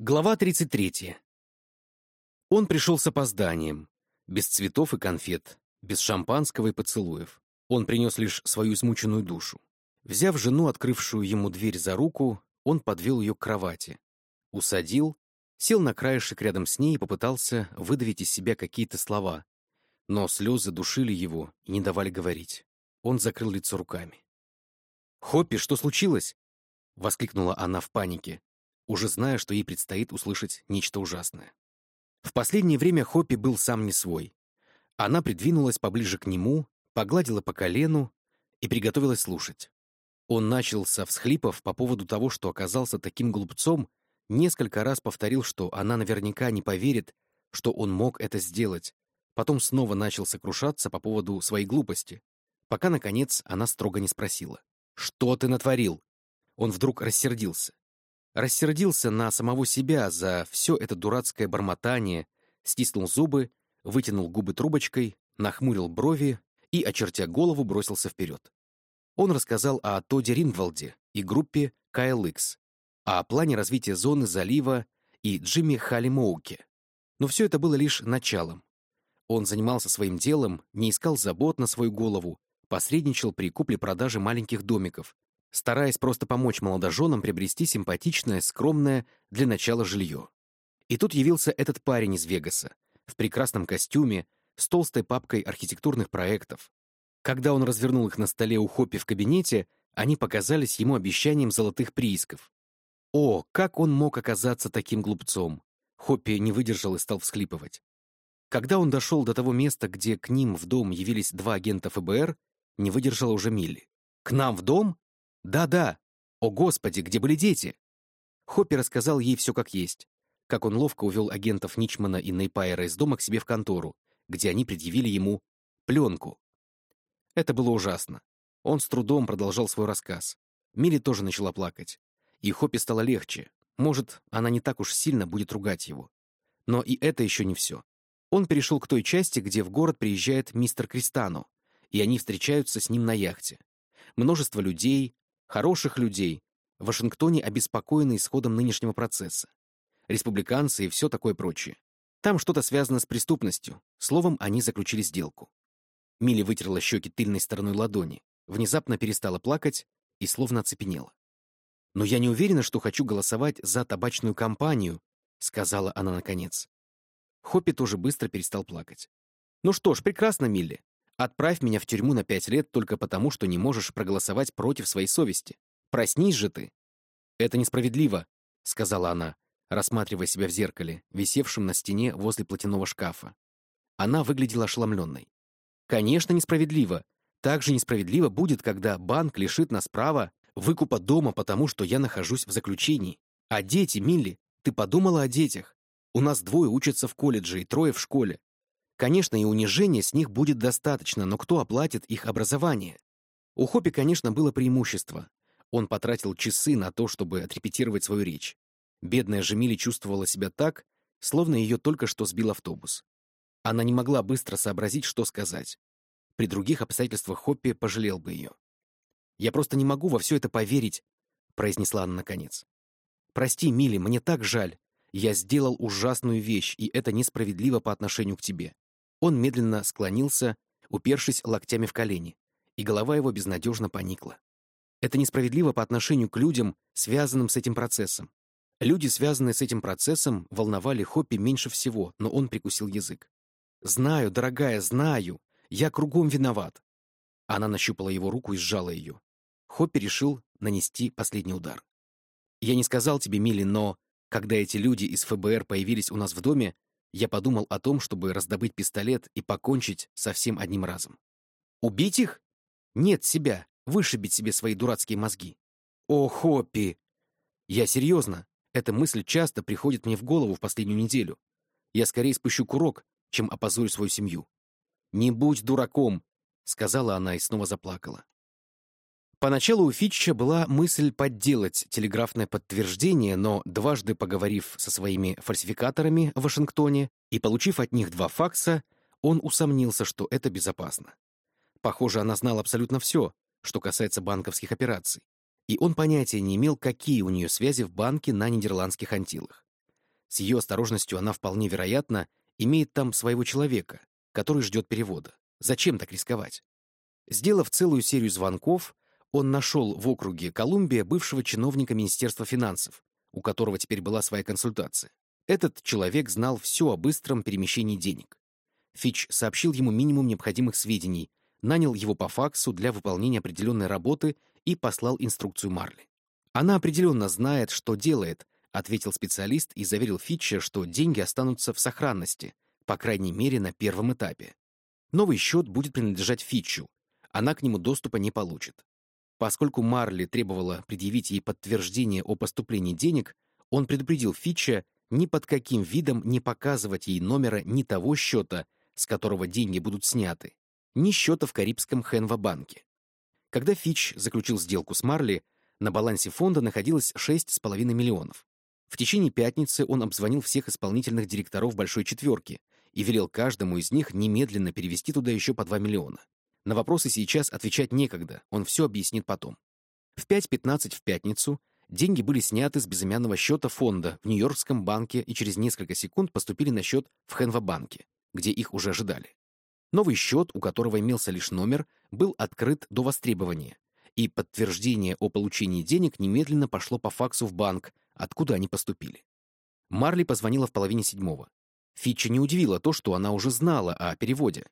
Глава 33. Он пришел с опозданием, без цветов и конфет, без шампанского и поцелуев. Он принес лишь свою измученную душу. Взяв жену, открывшую ему дверь за руку, он подвел ее к кровати, усадил, сел на краешек рядом с ней и попытался выдавить из себя какие-то слова. Но слезы душили его и не давали говорить. Он закрыл лицо руками. «Хоппи, что случилось?» — воскликнула она в панике уже зная, что ей предстоит услышать нечто ужасное. В последнее время Хоппи был сам не свой. Она придвинулась поближе к нему, погладила по колену и приготовилась слушать. Он начал со всхлипов по поводу того, что оказался таким глупцом, несколько раз повторил, что она наверняка не поверит, что он мог это сделать, потом снова начал сокрушаться по поводу своей глупости, пока, наконец, она строго не спросила. «Что ты натворил?» Он вдруг рассердился рассердился на самого себя за все это дурацкое бормотание, стиснул зубы, вытянул губы трубочкой, нахмурил брови и, очертя голову, бросился вперед. Он рассказал о Тоде Рингвалде и группе KLX, о плане развития зоны залива и Джимми Халимоуке. Но все это было лишь началом. Он занимался своим делом, не искал забот на свою голову, посредничал при купле-продаже маленьких домиков, стараясь просто помочь молодоженам приобрести симпатичное, скромное для начала жилье. И тут явился этот парень из Вегаса, в прекрасном костюме, с толстой папкой архитектурных проектов. Когда он развернул их на столе у Хоппи в кабинете, они показались ему обещанием золотых приисков. О, как он мог оказаться таким глупцом! Хоппи не выдержал и стал всхлипывать. Когда он дошел до того места, где к ним в дом явились два агента ФБР, не выдержала уже Милли. «К нам в дом? «Да-да! О, Господи, где были дети?» Хоппи рассказал ей все как есть, как он ловко увел агентов Ничмана и Нейпайера из дома к себе в контору, где они предъявили ему пленку. Это было ужасно. Он с трудом продолжал свой рассказ. Милли тоже начала плакать. И Хоппи стало легче. Может, она не так уж сильно будет ругать его. Но и это еще не все. Он перешел к той части, где в город приезжает мистер Кристано, и они встречаются с ним на яхте. Множество людей, Хороших людей в Вашингтоне обеспокоены исходом нынешнего процесса. Республиканцы и все такое прочее. Там что-то связано с преступностью. Словом, они заключили сделку. Милли вытерла щеки тыльной стороной ладони, внезапно перестала плакать и словно оцепенела. «Но я не уверена, что хочу голосовать за табачную компанию», — сказала она наконец. Хоппи тоже быстро перестал плакать. «Ну что ж, прекрасно, Милли. Отправь меня в тюрьму на пять лет только потому, что не можешь проголосовать против своей совести. Проснись же ты!» «Это несправедливо», — сказала она, рассматривая себя в зеркале, висевшем на стене возле платяного шкафа. Она выглядела ошеломленной. «Конечно, несправедливо. Так же несправедливо будет, когда банк лишит нас права выкупа дома, потому что я нахожусь в заключении. А дети, Милли, ты подумала о детях? У нас двое учатся в колледже и трое в школе. Конечно, и унижения с них будет достаточно, но кто оплатит их образование? У Хопи, конечно, было преимущество. Он потратил часы на то, чтобы отрепетировать свою речь. Бедная Жемили чувствовала себя так, словно ее только что сбил автобус. Она не могла быстро сообразить, что сказать. При других обстоятельствах Хоппи пожалел бы ее. «Я просто не могу во все это поверить», — произнесла она наконец. «Прости, Милли, мне так жаль. Я сделал ужасную вещь, и это несправедливо по отношению к тебе. Он медленно склонился, упершись локтями в колени, и голова его безнадежно поникла. Это несправедливо по отношению к людям, связанным с этим процессом. Люди, связанные с этим процессом, волновали Хоппи меньше всего, но он прикусил язык. «Знаю, дорогая, знаю. Я кругом виноват». Она нащупала его руку и сжала ее. Хоппи решил нанести последний удар. «Я не сказал тебе, Милли, но когда эти люди из ФБР появились у нас в доме, я подумал о том, чтобы раздобыть пистолет и покончить со всем одним разом. Убить их? Нет, себя. Вышибить себе свои дурацкие мозги. О, Хоппи! Я серьезно. Эта мысль часто приходит мне в голову в последнюю неделю. Я скорее спущу курок, чем опозорю свою семью. «Не будь дураком», — сказала она и снова заплакала. Поначалу у Фитча была мысль подделать телеграфное подтверждение, но дважды поговорив со своими фальсификаторами в Вашингтоне и получив от них два факса, он усомнился, что это безопасно. Похоже, она знала абсолютно все, что касается банковских операций, и он понятия не имел, какие у нее связи в банке на Нидерландских Антилах. С ее осторожностью она вполне вероятно имеет там своего человека, который ждет перевода. Зачем так рисковать? Сделав целую серию звонков, он нашел в округе Колумбия бывшего чиновника Министерства финансов, у которого теперь была своя консультация. Этот человек знал все о быстром перемещении денег. Фич сообщил ему минимум необходимых сведений, нанял его по факсу для выполнения определенной работы и послал инструкцию Марли. «Она определенно знает, что делает», — ответил специалист и заверил Фитча, что деньги останутся в сохранности, по крайней мере, на первом этапе. Новый счет будет принадлежать Фитчу, она к нему доступа не получит. Поскольку Марли требовала предъявить ей подтверждение о поступлении денег, он предупредил Фитча ни под каким видом не показывать ей номера ни того счета, с которого деньги будут сняты, ни счета в Карибском Хенва-банке. Когда Фич заключил сделку с Марли, на балансе фонда находилось 6,5 миллионов. В течение пятницы он обзвонил всех исполнительных директоров «Большой четверки» и велел каждому из них немедленно перевести туда еще по 2 миллиона. На вопросы сейчас отвечать некогда, он все объяснит потом. В 5.15 в пятницу деньги были сняты с безымянного счета фонда в Нью-Йоркском банке и через несколько секунд поступили на счет в Хенва-банке, где их уже ожидали. Новый счет, у которого имелся лишь номер, был открыт до востребования, и подтверждение о получении денег немедленно пошло по факсу в банк, откуда они поступили. Марли позвонила в половине седьмого. Фитча не удивило то, что она уже знала о переводе.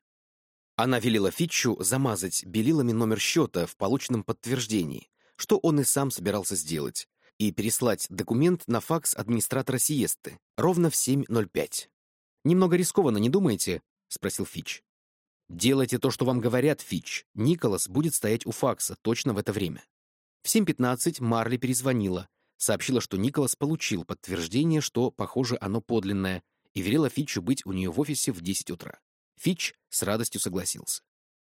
Она велела Фитчу замазать белилами номер счета в полученном подтверждении, что он и сам собирался сделать, и переслать документ на факс администратора Сиесты ровно в 7.05. «Немного рискованно, не думаете?» — спросил Фич. «Делайте то, что вам говорят, Фич. Николас будет стоять у факса точно в это время». В 7.15 Марли перезвонила, сообщила, что Николас получил подтверждение, что, похоже, оно подлинное, и велела Фитчу быть у нее в офисе в 10 утра. Фич с радостью согласился.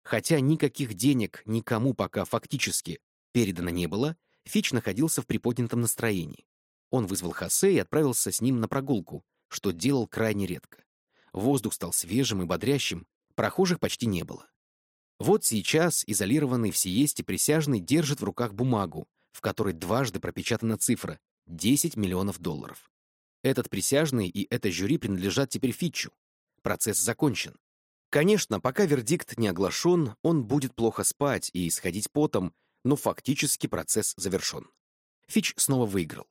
Хотя никаких денег никому пока фактически передано не было, Фич находился в приподнятом настроении. Он вызвал Хосе и отправился с ним на прогулку, что делал крайне редко. Воздух стал свежим и бодрящим, прохожих почти не было. Вот сейчас изолированный в сиесте присяжный держит в руках бумагу, в которой дважды пропечатана цифра — 10 миллионов долларов. Этот присяжный и это жюри принадлежат теперь Фитчу. Процесс закончен. Конечно, пока вердикт не оглашен, он будет плохо спать и исходить потом, но фактически процесс завершен. Фич снова выиграл.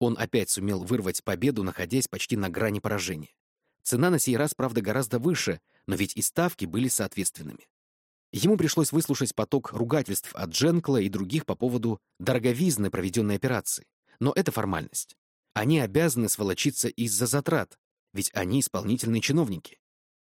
Он опять сумел вырвать победу, находясь почти на грани поражения. Цена на сей раз, правда, гораздо выше, но ведь и ставки были соответственными. Ему пришлось выслушать поток ругательств от Дженкла и других по поводу дороговизны проведенной операции. Но это формальность. Они обязаны сволочиться из-за затрат, ведь они исполнительные чиновники.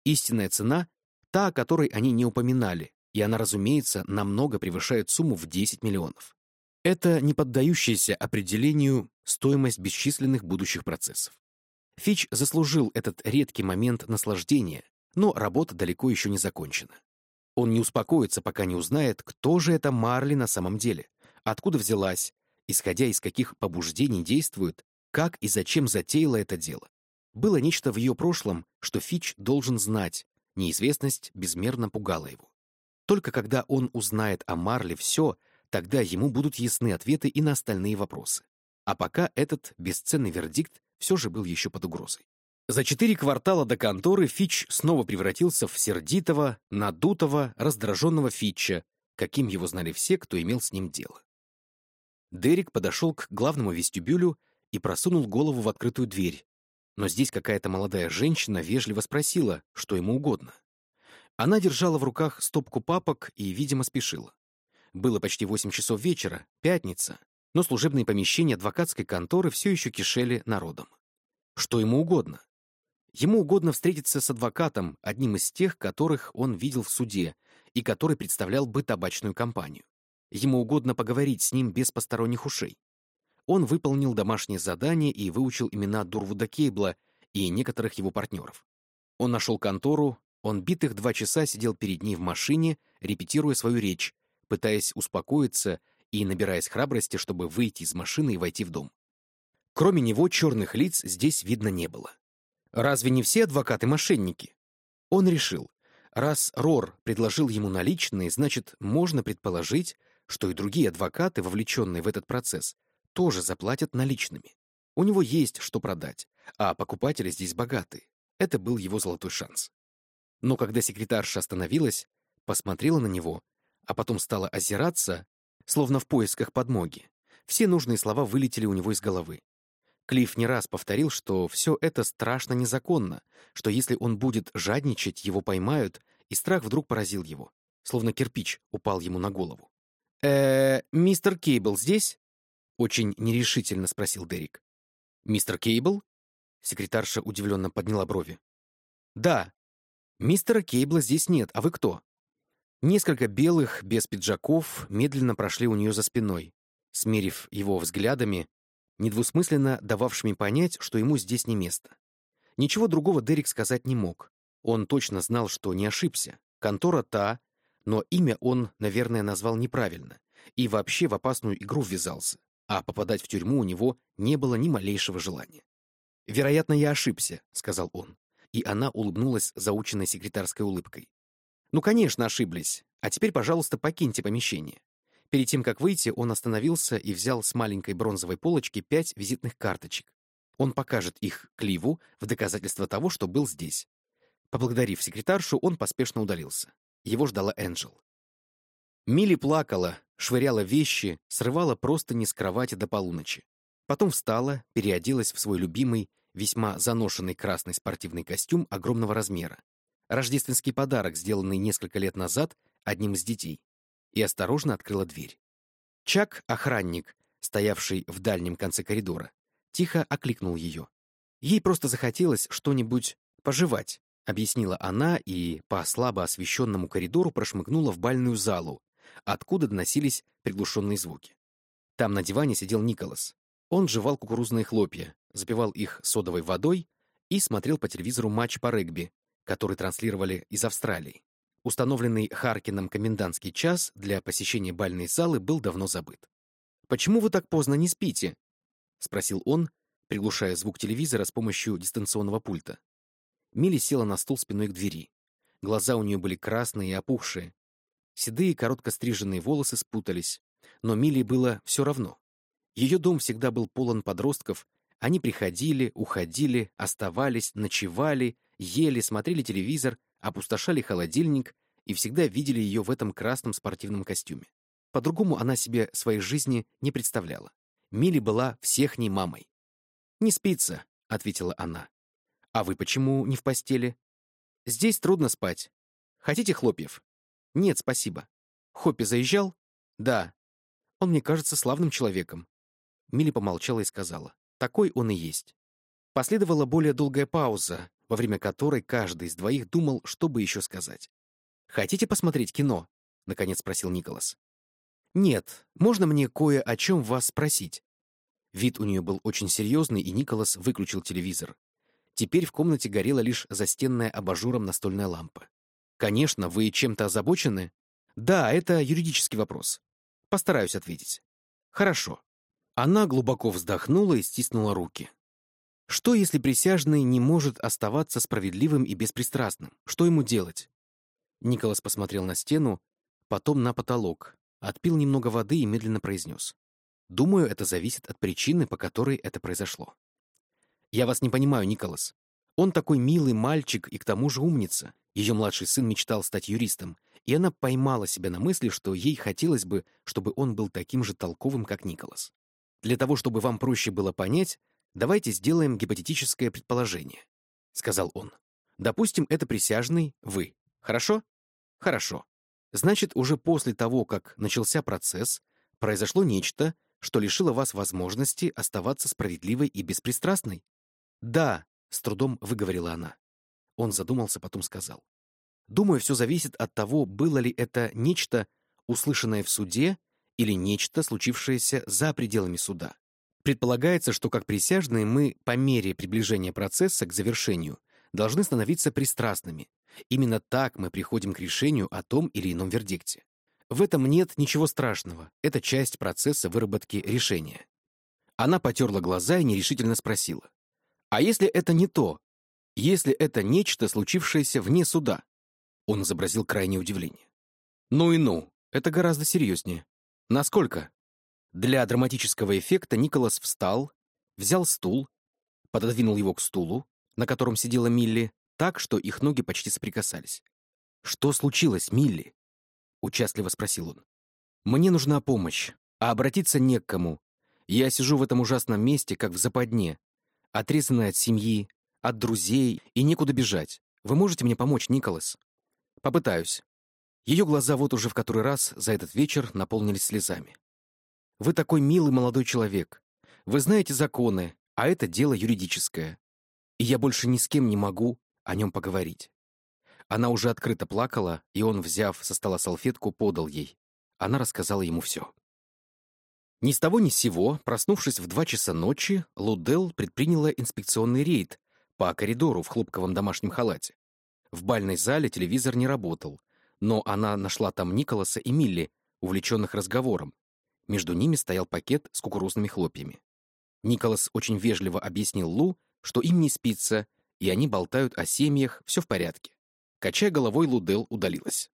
Истинная цена — та, о которой они не упоминали, и она, разумеется, намного превышает сумму в 10 миллионов. Это не поддающаяся определению стоимость бесчисленных будущих процессов. Фич заслужил этот редкий момент наслаждения, но работа далеко еще не закончена. Он не успокоится, пока не узнает, кто же это Марли на самом деле, откуда взялась, исходя из каких побуждений действует, как и зачем затеяла это дело. Было нечто в ее прошлом, что Фич должен знать, неизвестность безмерно пугала его. Только когда он узнает о Марле все, тогда ему будут ясны ответы и на остальные вопросы. А пока этот бесценный вердикт все же был еще под угрозой. За четыре квартала до конторы Фич снова превратился в сердитого, надутого, раздраженного Фитча, каким его знали все, кто имел с ним дело. Дерек подошел к главному вестибюлю и просунул голову в открытую дверь, но здесь какая-то молодая женщина вежливо спросила, что ему угодно. Она держала в руках стопку папок и, видимо, спешила. Было почти восемь часов вечера, пятница, но служебные помещения адвокатской конторы все еще кишели народом. Что ему угодно? Ему угодно встретиться с адвокатом, одним из тех, которых он видел в суде, и который представлял бы табачную компанию. Ему угодно поговорить с ним без посторонних ушей. Он выполнил домашнее задание и выучил имена Дурвуда Кейбла и некоторых его партнеров. Он нашел контору, он битых два часа сидел перед ней в машине, репетируя свою речь, пытаясь успокоиться и набираясь храбрости, чтобы выйти из машины и войти в дом. Кроме него черных лиц здесь видно не было. Разве не все адвокаты мошенники? Он решил, раз Рор предложил ему наличные, значит, можно предположить, что и другие адвокаты, вовлеченные в этот процесс, тоже заплатят наличными. У него есть что продать, а покупатели здесь богатые. Это был его золотой шанс. Но когда секретарша остановилась, посмотрела на него, а потом стала озираться, словно в поисках подмоги, все нужные слова вылетели у него из головы. Клифф не раз повторил, что все это страшно незаконно, что если он будет жадничать, его поймают, и страх вдруг поразил его, словно кирпич упал ему на голову. э мистер Кейбл здесь?» — очень нерешительно спросил Дерек. «Мистер Кейбл?» — секретарша удивленно подняла брови. «Да. Мистера Кейбла здесь нет, а вы кто?» Несколько белых, без пиджаков, медленно прошли у нее за спиной. Смерив его взглядами, недвусмысленно дававшими понять, что ему здесь не место. Ничего другого Дерек сказать не мог. Он точно знал, что не ошибся. Контора та, но имя он, наверное, назвал неправильно и вообще в опасную игру ввязался, а попадать в тюрьму у него не было ни малейшего желания. «Вероятно, я ошибся», — сказал он, и она улыбнулась заученной секретарской улыбкой. «Ну, конечно, ошиблись. А теперь, пожалуйста, покиньте помещение. Перед тем, как выйти, он остановился и взял с маленькой бронзовой полочки пять визитных карточек. Он покажет их Кливу в доказательство того, что был здесь. Поблагодарив секретаршу, он поспешно удалился. Его ждала Энджел. Милли плакала, швыряла вещи, срывала просто не с кровати до полуночи. Потом встала, переоделась в свой любимый, весьма заношенный красный спортивный костюм огромного размера. Рождественский подарок, сделанный несколько лет назад одним из детей и осторожно открыла дверь. Чак, охранник, стоявший в дальнем конце коридора, тихо окликнул ее. Ей просто захотелось что-нибудь пожевать, объяснила она и по слабо освещенному коридору прошмыгнула в бальную залу, откуда доносились приглушенные звуки. Там на диване сидел Николас. Он жевал кукурузные хлопья, запивал их содовой водой и смотрел по телевизору матч по регби, который транслировали из Австралии. Установленный Харкином комендантский час для посещения бальной залы был давно забыт. «Почему вы так поздно не спите?» — спросил он, приглушая звук телевизора с помощью дистанционного пульта. Милли села на стул спиной к двери. Глаза у нее были красные и опухшие. Седые, коротко стриженные волосы спутались. Но Милли было все равно. Ее дом всегда был полон подростков. Они приходили, уходили, оставались, ночевали, ели, смотрели телевизор, опустошали холодильник и всегда видели ее в этом красном спортивном костюме. По-другому она себе своей жизни не представляла. Милли была всех ней мамой. «Не спится», — ответила она. «А вы почему не в постели?» «Здесь трудно спать. Хотите хлопьев?» «Нет, спасибо». «Хоппи заезжал?» «Да». «Он мне кажется славным человеком». Милли помолчала и сказала. «Такой он и есть». Последовала более долгая пауза, во время которой каждый из двоих думал, что бы еще сказать. «Хотите посмотреть кино?» — наконец спросил Николас. «Нет, можно мне кое о чем вас спросить?» Вид у нее был очень серьезный, и Николас выключил телевизор. Теперь в комнате горела лишь застенная абажуром настольная лампа. «Конечно, вы чем-то озабочены?» «Да, это юридический вопрос. Постараюсь ответить». «Хорошо». Она глубоко вздохнула и стиснула руки. Что, если присяжный не может оставаться справедливым и беспристрастным? Что ему делать? Николас посмотрел на стену, потом на потолок, отпил немного воды и медленно произнес. «Думаю, это зависит от причины, по которой это произошло». «Я вас не понимаю, Николас. Он такой милый мальчик и к тому же умница. Ее младший сын мечтал стать юристом, и она поймала себя на мысли, что ей хотелось бы, чтобы он был таким же толковым, как Николас. Для того, чтобы вам проще было понять, «Давайте сделаем гипотетическое предположение», — сказал он. «Допустим, это присяжный вы. Хорошо? Хорошо. Значит, уже после того, как начался процесс, произошло нечто, что лишило вас возможности оставаться справедливой и беспристрастной? Да, с трудом выговорила она. Он задумался, потом сказал. Думаю, все зависит от того, было ли это нечто, услышанное в суде, или нечто, случившееся за пределами суда. Предполагается, что как присяжные мы, по мере приближения процесса к завершению, должны становиться пристрастными. Именно так мы приходим к решению о том или ином вердикте. В этом нет ничего страшного, это часть процесса выработки решения. Она потерла глаза и нерешительно спросила. «А если это не то? Если это нечто, случившееся вне суда?» Он изобразил крайнее удивление. «Ну и ну, это гораздо серьезнее. Насколько?» Для драматического эффекта Николас встал, взял стул, пододвинул его к стулу, на котором сидела Милли, так, что их ноги почти соприкасались. «Что случилось, Милли?» — участливо спросил он. «Мне нужна помощь, а обратиться не к кому. Я сижу в этом ужасном месте, как в западне, отрезанная от семьи, от друзей, и некуда бежать. Вы можете мне помочь, Николас?» «Попытаюсь». Ее глаза вот уже в который раз за этот вечер наполнились слезами. «Вы такой милый молодой человек. Вы знаете законы, а это дело юридическое. И я больше ни с кем не могу о нем поговорить. Она уже открыто плакала, и он, взяв со стола салфетку, подал ей. Она рассказала ему все. Ни с того ни с сего, проснувшись в два часа ночи, Лудел предприняла инспекционный рейд по коридору в хлопковом домашнем халате. В бальной зале телевизор не работал, но она нашла там Николаса и Милли, увлеченных разговором. Между ними стоял пакет с кукурузными хлопьями. Николас очень вежливо объяснил Лу, что им не спится, и они болтают о семьях, все в порядке. Качая головой, Лудел удалилась.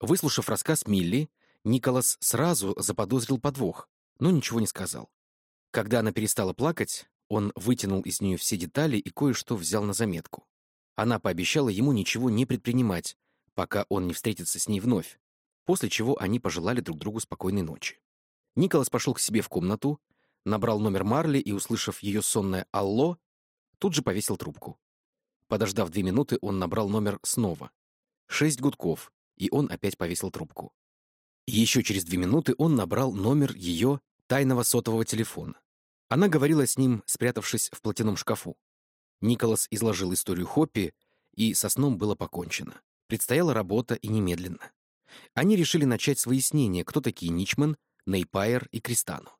Выслушав рассказ Милли, Николас сразу заподозрил подвох, но ничего не сказал. Когда она перестала плакать, он вытянул из нее все детали и кое-что взял на заметку. Она пообещала ему ничего не предпринимать, пока он не встретится с ней вновь, после чего они пожелали друг другу спокойной ночи. Николас пошел к себе в комнату, набрал номер Марли и, услышав ее сонное «Алло», тут же повесил трубку. Подождав две минуты, он набрал номер снова. Шесть гудков, и он опять повесил трубку. Еще через две минуты он набрал номер ее тайного сотового телефона. Она говорила с ним, спрятавшись в платяном шкафу. Николас изложил историю Хоппи, и со сном было покончено. Предстояла работа и немедленно. Они решили начать с выяснения, кто такие Ничман, Нейпайер и Кристану.